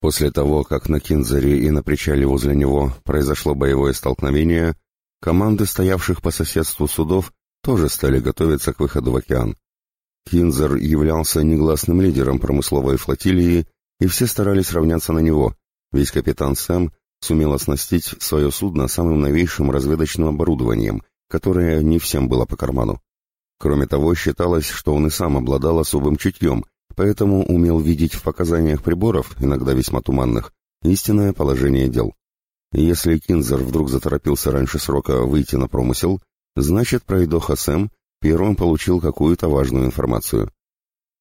После того, как на Кинзере и на причале возле него произошло боевое столкновение, команды стоявших по соседству судов тоже стали готовиться к выходу в океан. Кинзер являлся негласным лидером промысловой флотилии, и все старались равняться на него, ведь капитан Сэм сумел оснастить свое судно самым новейшим разведочным оборудованием, которое не всем было по карману. Кроме того, считалось, что он и сам обладал особым чутьем, поэтому умел видеть в показаниях приборов, иногда весьма туманных, истинное положение дел. Если Кинзер вдруг заторопился раньше срока выйти на промысел, значит, пройдоха Сэм первым получил какую-то важную информацию.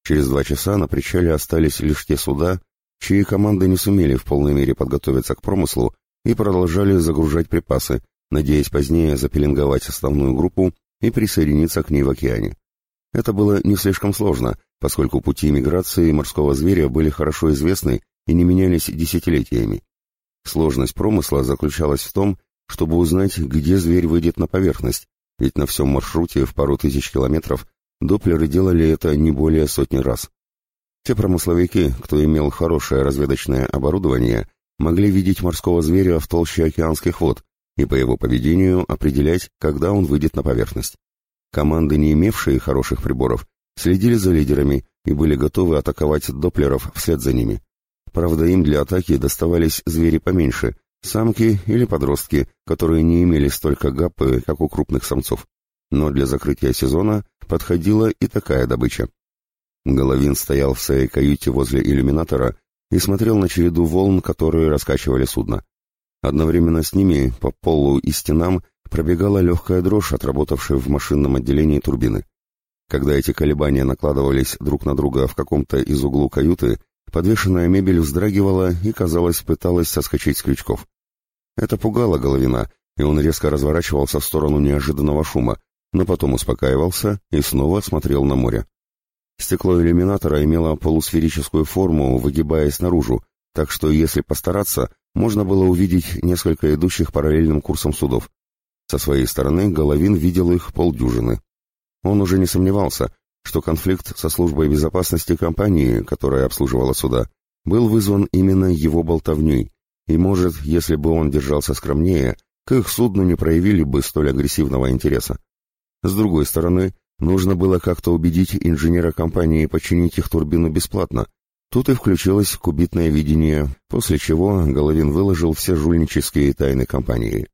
Через два часа на причале остались лишь те суда, чьи команды не сумели в полной мере подготовиться к промыслу и продолжали загружать припасы, надеясь позднее запеленговать основную группу и присоединиться к ней в океане. Это было не слишком сложно, поскольку пути миграции морского зверя были хорошо известны и не менялись десятилетиями. Сложность промысла заключалась в том, чтобы узнать, где зверь выйдет на поверхность, ведь на всем маршруте в пару тысяч километров доплеры делали это не более сотни раз. Те промысловики, кто имел хорошее разведочное оборудование, могли видеть морского зверя в толще океанских вод и по его поведению определять, когда он выйдет на поверхность. Команды, не имевшие хороших приборов, следили за лидерами и были готовы атаковать доплеров вслед за ними. Правда, им для атаки доставались звери поменьше, самки или подростки, которые не имели столько гаппы, как у крупных самцов. Но для закрытия сезона подходила и такая добыча. Головин стоял в своей каюте возле иллюминатора и смотрел на череду волн, которые раскачивали судно. Одновременно с ними по полу и стенам пробегала легкая дрожь, отработавшая в машинном отделении турбины. Когда эти колебания накладывались друг на друга в каком-то из углу каюты, подвешенная мебель вздрагивала и, казалось, пыталась соскочить с крючков. Это пугало Головина, и он резко разворачивался в сторону неожиданного шума, но потом успокаивался и снова смотрел на море. Стекло иллюминатора имело полусферическую форму, выгибаясь наружу, так что, если постараться, можно было увидеть несколько идущих параллельным курсом судов. Со своей стороны Головин видел их полдюжины. Он уже не сомневался, что конфликт со службой безопасности компании, которая обслуживала суда, был вызван именно его болтовней, и, может, если бы он держался скромнее, к их судну не проявили бы столь агрессивного интереса. С другой стороны, нужно было как-то убедить инженера компании починить их турбину бесплатно. Тут и включилось кубитное видение, после чего Головин выложил все жульнические тайны компании.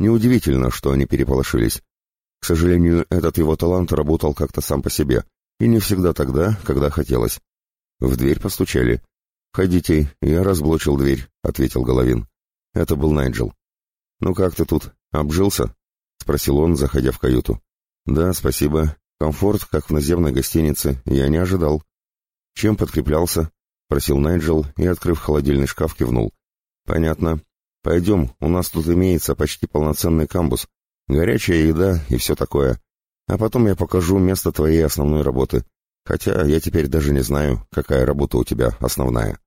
Неудивительно, что они переполошились. К сожалению, этот его талант работал как-то сам по себе, и не всегда тогда, когда хотелось. В дверь постучали. «Ходите, я разблочил дверь», — ответил Головин. Это был Найджел. «Ну как ты тут, обжился?» — спросил он, заходя в каюту. «Да, спасибо. Комфорт, как в наземной гостинице, я не ожидал». «Чем подкреплялся?» — просил Найджел и, открыв холодильный шкаф, кивнул. «Понятно. Пойдем, у нас тут имеется почти полноценный камбус. Горячая еда и все такое. А потом я покажу место твоей основной работы. Хотя я теперь даже не знаю, какая работа у тебя основная».